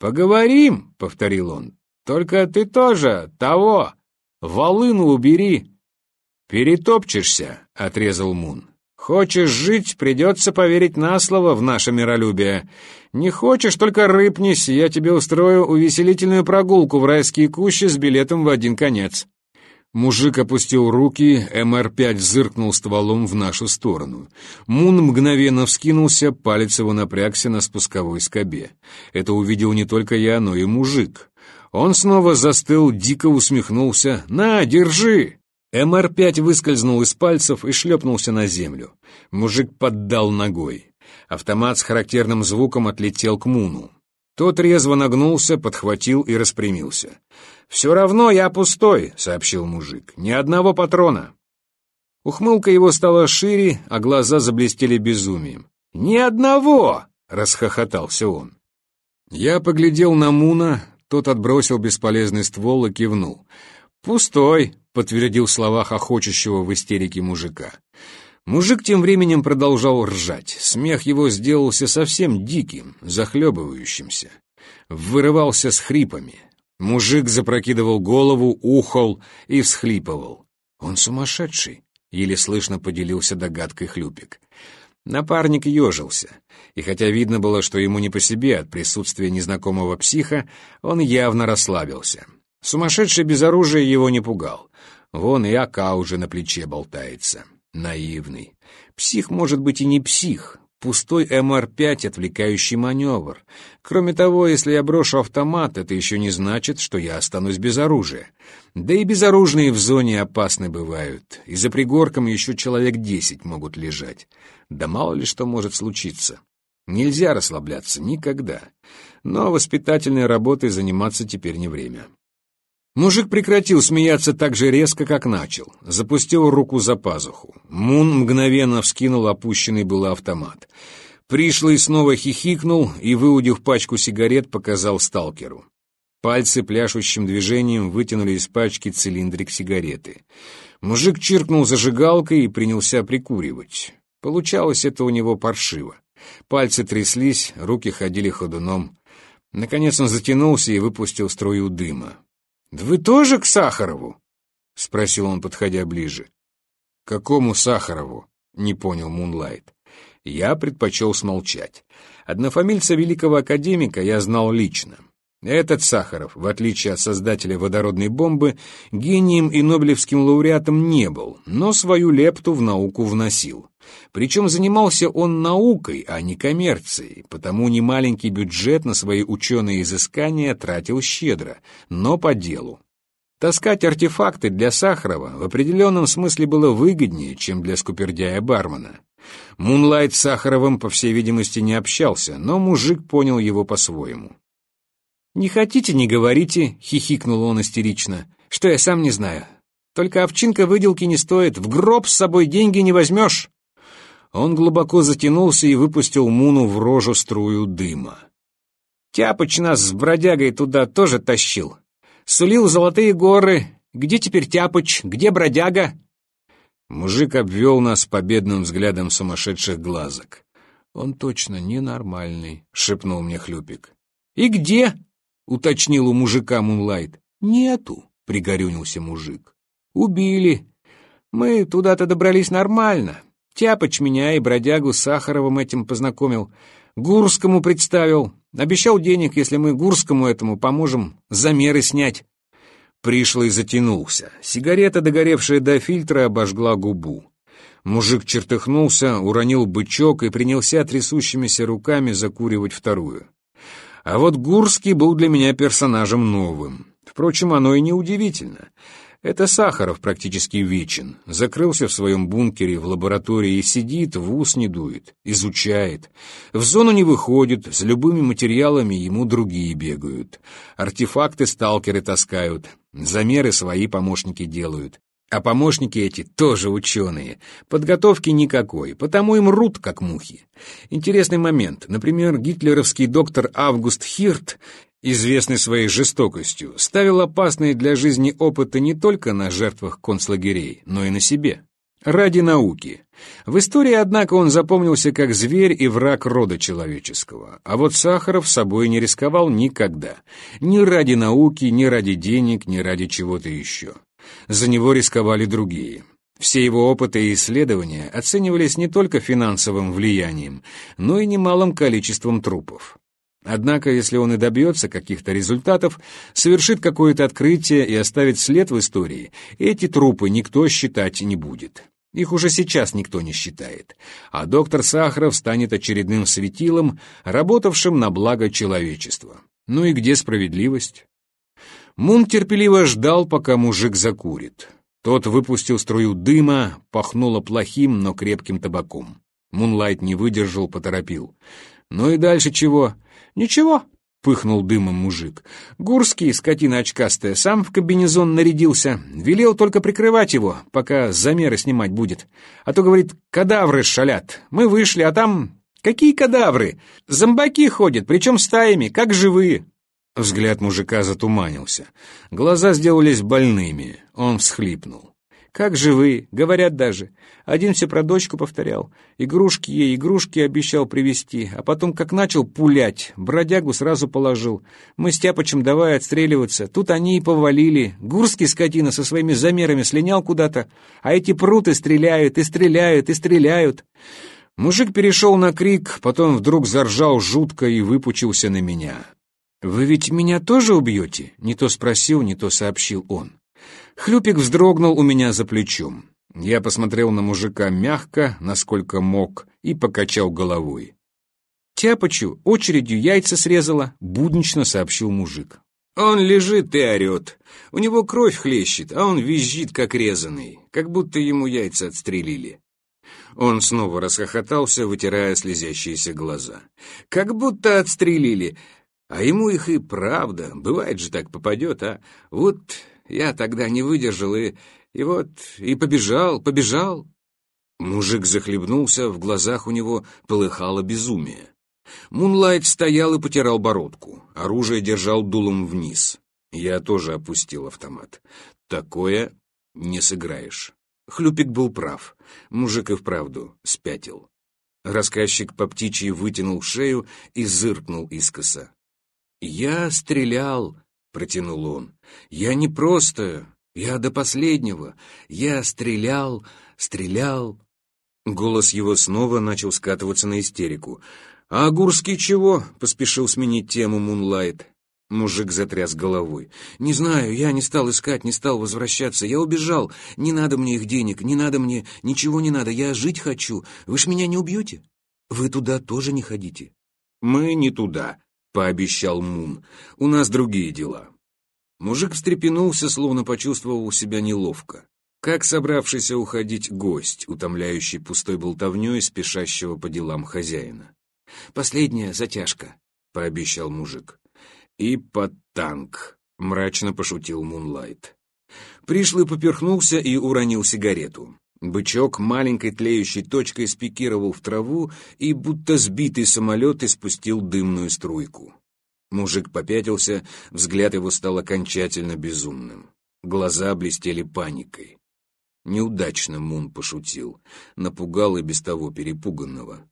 «Поговорим», — повторил он. «Только ты тоже того, волыну убери». «Перетопчешься», — отрезал Мун. «Хочешь жить, придется поверить на слово в наше миролюбие. Не хочешь, только рыпнись, я тебе устрою увеселительную прогулку в райские кущи с билетом в один конец». Мужик опустил руки, МР-5 зыркнул стволом в нашу сторону. Мун мгновенно вскинулся, палец его напрягся на спусковой скобе. Это увидел не только я, но и мужик. Он снова застыл, дико усмехнулся. «На, держи!» МР-5 выскользнул из пальцев и шлепнулся на землю. Мужик поддал ногой. Автомат с характерным звуком отлетел к Муну. Тот резво нагнулся, подхватил и распрямился. «Все равно я пустой», — сообщил мужик. «Ни одного патрона». Ухмылка его стала шире, а глаза заблестели безумием. «Ни одного!» — расхохотался он. Я поглядел на Муна, тот отбросил бесполезный ствол и кивнул. «Пустой», — подтвердил слова хохочущего в истерике мужика. Мужик тем временем продолжал ржать. Смех его сделался совсем диким, захлебывающимся. Вырывался с хрипами. Мужик запрокидывал голову, ухал и всхлипывал. «Он сумасшедший», — еле слышно поделился догадкой Хлюпик. Напарник ежился, и хотя видно было, что ему не по себе от присутствия незнакомого психа, он явно расслабился. Сумасшедший без оружия его не пугал. Вон и Ака уже на плече болтается. Наивный. Псих может быть и не псих, Пустой МР-5 — отвлекающий маневр. Кроме того, если я брошу автомат, это еще не значит, что я останусь без оружия. Да и безоружные в зоне опасны бывают, и за пригорком еще человек десять могут лежать. Да мало ли что может случиться. Нельзя расслабляться никогда. Но воспитательной работой заниматься теперь не время. Мужик прекратил смеяться так же резко, как начал. Запустил руку за пазуху. Мун мгновенно вскинул опущенный был автомат. Пришлый снова хихикнул и, выудив пачку сигарет, показал сталкеру. Пальцы пляшущим движением вытянули из пачки цилиндрик сигареты. Мужик чиркнул зажигалкой и принялся прикуривать. Получалось это у него паршиво. Пальцы тряслись, руки ходили ходуном. Наконец он затянулся и выпустил струю дыма. «Вы тоже к Сахарову?» — спросил он, подходя ближе. «Какому Сахарову?» — не понял Мунлайт. Я предпочел смолчать. Однофамильца великого академика я знал лично. Этот Сахаров, в отличие от создателя водородной бомбы, гением и нобелевским лауреатом не был, но свою лепту в науку вносил. Причем занимался он наукой, а не коммерцией, потому немаленький бюджет на свои ученые изыскания тратил щедро, но по делу. Таскать артефакты для Сахарова в определенном смысле было выгоднее, чем для скупердяя-бармена. Мунлайт с Сахаровым, по всей видимости, не общался, но мужик понял его по-своему. «Не хотите, не говорите», — хихикнул он истерично, — «что я сам не знаю. Только овчинка выделки не стоит, в гроб с собой деньги не возьмешь». Он глубоко затянулся и выпустил Муну в рожу струю дыма. «Тяпыч нас с бродягой туда тоже тащил. Сулил золотые горы. Где теперь Тяпыч? Где бродяга?» Мужик обвел нас победным взглядом сумасшедших глазок. «Он точно ненормальный», — шепнул мне Хлюпик. «И где?» — уточнил у мужика Мунлайт. «Нету», — пригорюнился мужик. «Убили. Мы туда-то добрались нормально. Тяпыч меня и бродягу с Сахаровым этим познакомил. Гурскому представил. Обещал денег, если мы Гурскому этому поможем замеры снять. Пришлый затянулся. Сигарета, догоревшая до фильтра, обожгла губу. Мужик чертыхнулся, уронил бычок и принялся трясущимися руками закуривать вторую. А вот Гурский был для меня персонажем новым. Впрочем, оно и не удивительно. Это Сахаров практически вечен. Закрылся в своем бункере в лаборатории и сидит, в ус не дует, изучает. В зону не выходит, с любыми материалами ему другие бегают. Артефакты сталкеры таскают, замеры свои помощники делают. А помощники эти тоже ученые. Подготовки никакой, потому им рут, как мухи. Интересный момент. Например, гитлеровский доктор Август Хирт известный своей жестокостью, ставил опасные для жизни опыты не только на жертвах концлагерей, но и на себе. Ради науки. В истории, однако, он запомнился как зверь и враг рода человеческого. А вот Сахаров собой не рисковал никогда. Ни ради науки, ни ради денег, ни ради чего-то еще. За него рисковали другие. Все его опыты и исследования оценивались не только финансовым влиянием, но и немалым количеством трупов. Однако, если он и добьется каких-то результатов, совершит какое-то открытие и оставит след в истории, эти трупы никто считать не будет. Их уже сейчас никто не считает. А доктор Сахаров станет очередным светилом, работавшим на благо человечества. Ну и где справедливость? Мун терпеливо ждал, пока мужик закурит. Тот выпустил струю дыма, пахнуло плохим, но крепким табаком. Мунлайт не выдержал, поторопил. «Ну и дальше чего?» «Ничего», — пыхнул дымом мужик. «Гурский, скотина очкастая, сам в комбинезон нарядился. Велел только прикрывать его, пока замеры снимать будет. А то, говорит, кадавры шалят. Мы вышли, а там... Какие кадавры? Зомбаки ходят, причем стаями, как живые». Взгляд мужика затуманился. Глаза сделались больными. Он всхлипнул. Как живые, говорят даже. Один все про дочку повторял. Игрушки ей, игрушки обещал привезти. А потом, как начал пулять, бродягу сразу положил. Мы с Тяпочем давай отстреливаться. Тут они и повалили. Гурский скотина со своими замерами слинял куда-то. А эти пруты стреляют, и стреляют, и стреляют. Мужик перешел на крик, потом вдруг заржал жутко и выпучился на меня. «Вы ведь меня тоже убьете?» — не то спросил, не то сообщил он. Хлюпик вздрогнул у меня за плечом. Я посмотрел на мужика мягко, насколько мог, и покачал головой. «Тяпочу очередью яйца срезала», — буднично сообщил мужик. «Он лежит и орет. У него кровь хлещет, а он визжит, как резанный, как будто ему яйца отстрелили». Он снова расхохотался, вытирая слезящиеся глаза. «Как будто отстрелили. А ему их и правда. Бывает же так попадет, а? Вот я тогда не выдержал и... и вот... и побежал, побежал. Мужик захлебнулся, в глазах у него полыхало безумие. Мунлайт стоял и потирал бородку. Оружие держал дулом вниз. Я тоже опустил автомат. Такое не сыграешь. Хлюпик был прав. Мужик и вправду спятил. Рассказчик по птичьи вытянул шею и зыркнул искоса. «Я стрелял», — протянул он. «Я не просто, я до последнего. Я стрелял, стрелял». Голос его снова начал скатываться на истерику. «А Гурский чего?» — поспешил сменить тему Мунлайт. Мужик затряс головой. «Не знаю, я не стал искать, не стал возвращаться. Я убежал. Не надо мне их денег, не надо мне, ничего не надо. Я жить хочу. Вы ж меня не убьете? Вы туда тоже не ходите?» «Мы не туда», — пообещал Мун. «У нас другие дела». Мужик встрепенулся, словно почувствовал себя неловко. Как собравшийся уходить гость, утомляющий пустой болтовнёй спешащего по делам хозяина. «Последняя затяжка», — пообещал мужик. «И под танк», — мрачно пошутил Мунлайт. Пришлый поперхнулся и уронил сигарету. Бычок маленькой тлеющей точкой спикировал в траву и, будто сбитый самолет, испустил дымную струйку. Мужик попятился, взгляд его стал окончательно безумным. Глаза блестели паникой. Неудачно Мун пошутил, напугал и без того перепуганного.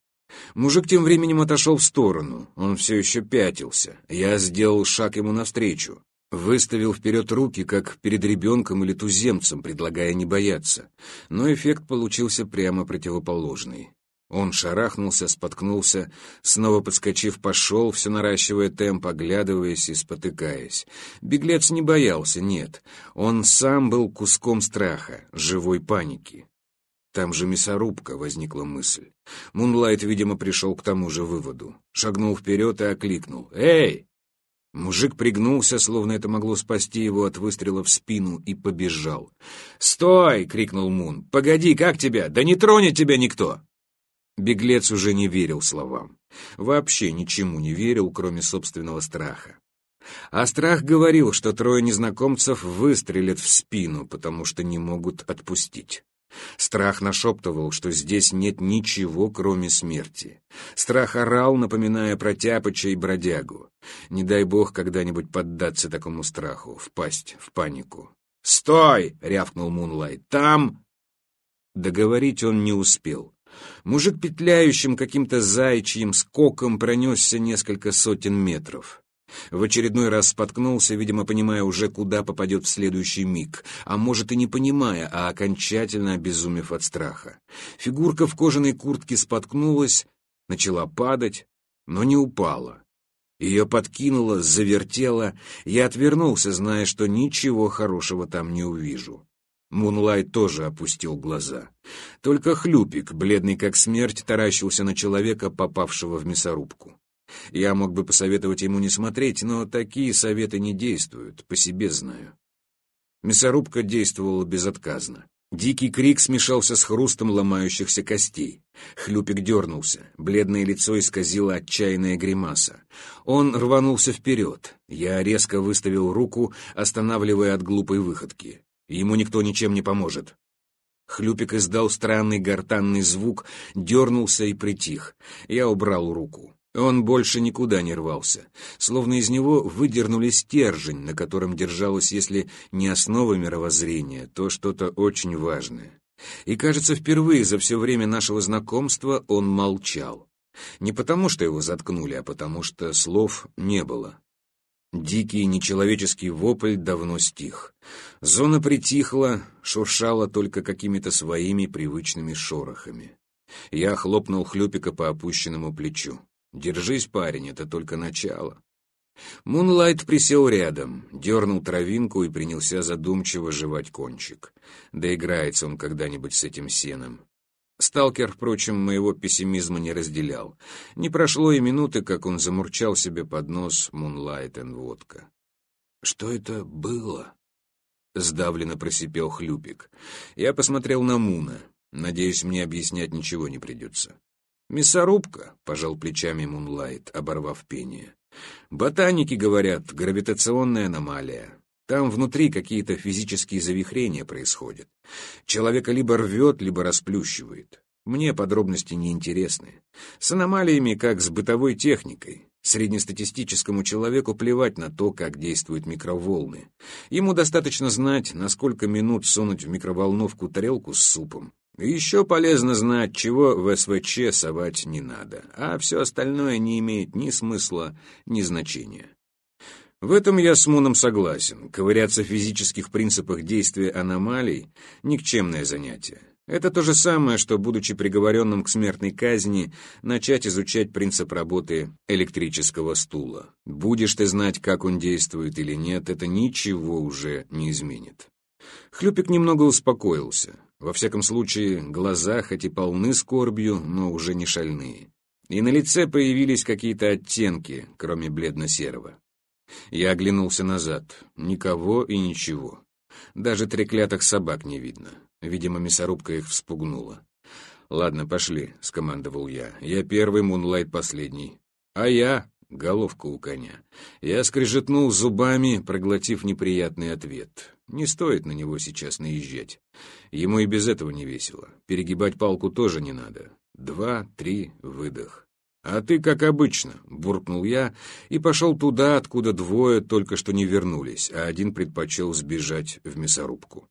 Мужик тем временем отошел в сторону, он все еще пятился. Я сделал шаг ему навстречу. Выставил вперед руки, как перед ребенком или туземцем, предлагая не бояться. Но эффект получился прямо противоположный. Он шарахнулся, споткнулся, снова подскочив, пошел, все наращивая темп, оглядываясь и спотыкаясь. Беглец не боялся, нет. Он сам был куском страха, живой паники. Там же мясорубка, возникла мысль. Мунлайт, видимо, пришел к тому же выводу. Шагнул вперед и окликнул. «Эй!» Мужик пригнулся, словно это могло спасти его от выстрела в спину, и побежал. «Стой!» — крикнул Мун. «Погоди, как тебя? Да не тронет тебя никто!» Беглец уже не верил словам. Вообще ничему не верил, кроме собственного страха. А страх говорил, что трое незнакомцев выстрелят в спину, потому что не могут отпустить. Страх нашептывал, что здесь нет ничего, кроме смерти. Страх орал, напоминая про и бродягу. Не дай бог когда-нибудь поддаться такому страху, впасть в панику. «Стой!» — рявкнул Мунлайт. «Там...» Договорить он не успел. Мужик петляющим каким-то зайчьим скоком пронесся несколько сотен метров. В очередной раз споткнулся, видимо, понимая уже, куда попадет в следующий миг, а может и не понимая, а окончательно обезумев от страха. Фигурка в кожаной куртке споткнулась, начала падать, но не упала. Ее подкинуло, завертело, я отвернулся, зная, что ничего хорошего там не увижу. Мунлайт тоже опустил глаза. Только хлюпик, бледный как смерть, таращился на человека, попавшего в мясорубку. Я мог бы посоветовать ему не смотреть, но такие советы не действуют, по себе знаю. Мясорубка действовала безотказно. Дикий крик смешался с хрустом ломающихся костей. Хлюпик дернулся, бледное лицо исказило отчаянная гримаса. Он рванулся вперед. Я резко выставил руку, останавливая от глупой выходки. Ему никто ничем не поможет. Хлюпик издал странный гортанный звук, дернулся и притих. Я убрал руку. Он больше никуда не рвался, словно из него выдернули стержень, на котором держалось, если не основа мировоззрения, то что-то очень важное. И, кажется, впервые за все время нашего знакомства он молчал. Не потому, что его заткнули, а потому, что слов не было. Дикий нечеловеческий вопль давно стих. Зона притихла, шуршала только какими-то своими привычными шорохами. Я хлопнул Хлюпика по опущенному плечу. «Держись, парень, это только начало». Мунлайт присел рядом, дернул травинку и принялся задумчиво жевать кончик. Доиграется он когда-нибудь с этим сеном. Сталкер, впрочем, моего пессимизма не разделял. Не прошло и минуты, как он замурчал себе под нос «Мунлайт и водка». «Что это было?» — сдавленно просипел Хлюпик. Я посмотрел на Муна. Надеюсь, мне объяснять ничего не придется. «Мясорубка», — пожал плечами Мунлайт, оборвав пение. «Ботаники говорят, гравитационная аномалия. Там внутри какие-то физические завихрения происходят. Человека либо рвет, либо расплющивает. Мне подробности не интересны. С аномалиями, как с бытовой техникой. Среднестатистическому человеку плевать на то, как действуют микроволны. Ему достаточно знать, на сколько минут сунуть в микроволновку тарелку с супом, еще полезно знать, чего в СВЧ совать не надо, а все остальное не имеет ни смысла, ни значения. В этом я с Муном согласен. Ковыряться в физических принципах действия аномалий — никчемное занятие. Это то же самое, что, будучи приговоренным к смертной казни, начать изучать принцип работы электрического стула. Будешь ты знать, как он действует или нет, это ничего уже не изменит. Хлюпик немного успокоился. Во всяком случае, глаза хоть и полны скорбью, но уже не шальные. И на лице появились какие-то оттенки, кроме бледно-серого. Я оглянулся назад. Никого и ничего. Даже треклятых собак не видно. Видимо, мясорубка их вспугнула. «Ладно, пошли», — скомандовал я. «Я первый, Мунлайт последний». «А я?» — головка у коня. Я скрежетнул зубами, проглотив неприятный ответ. Не стоит на него сейчас наезжать. Ему и без этого не весело. Перегибать палку тоже не надо. Два, три, выдох. «А ты как обычно», — буркнул я и пошел туда, откуда двое только что не вернулись, а один предпочел сбежать в мясорубку.